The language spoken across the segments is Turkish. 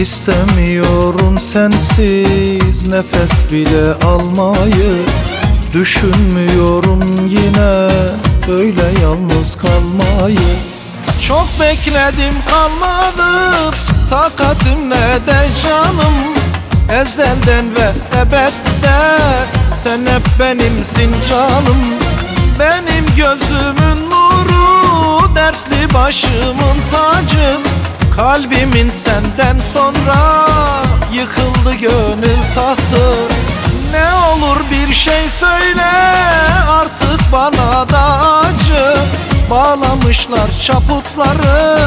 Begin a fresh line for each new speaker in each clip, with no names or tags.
İstemiyorum sensiz nefes bile almayı. Düşünmüyorum yine böyle yalnız kalmayı. Çok bekledim kalmadım. Takatim ne de canım? Ezelden ve ebedde sen hep benimsin canım. Benim gözümün nuru dertli başımın tacım Kalbimin senden sonra yıkıldı gönül tahtı. Ne olur bir şey söyle artık bana da acı. Bağlamışlar çaputları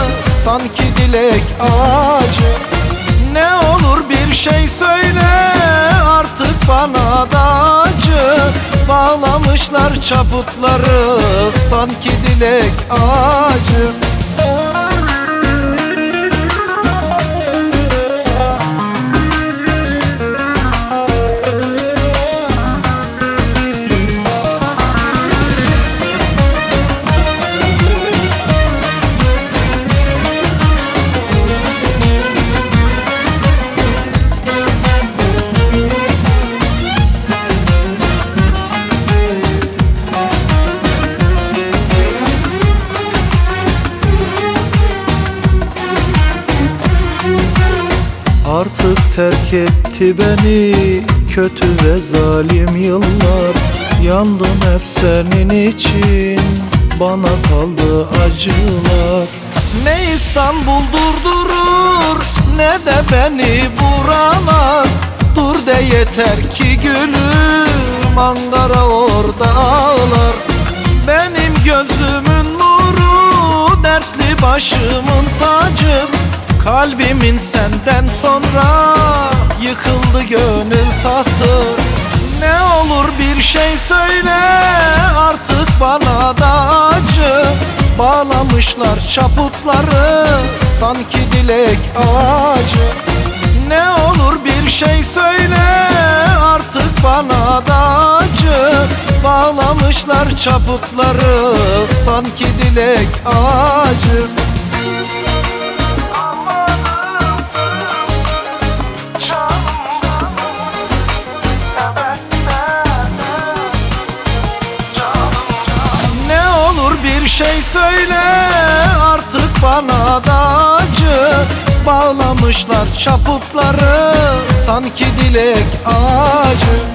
sanki dilek ağacı. Ne olur bir şey söyle artık bana da acı. Bağlamışlar çaputları sanki dilek ağacı Artık terk etti beni. Kötü ve zalim yıllar Yandım hep senin için. Bana kaldı acılar. Ne İstanbul durdurur ne de beni buralar. Dur de yeter ki gülüm Ankara orada ağlar. Benim gözümün nuru dertli başımın tacım Kalbimin senden sonra yıkıldı gönül tahtı. Ne olur bir şey söyle artık bana da acı. Bağlamışlar çaputları sanki dilek ağacı. Ne olur bir şey söyle artık bana da acı. Bağlamışlar çaputları sanki dilek ağacı bir şey söyle artık bana da acı. Bağlamışlar çaputları sanki dilek ağacı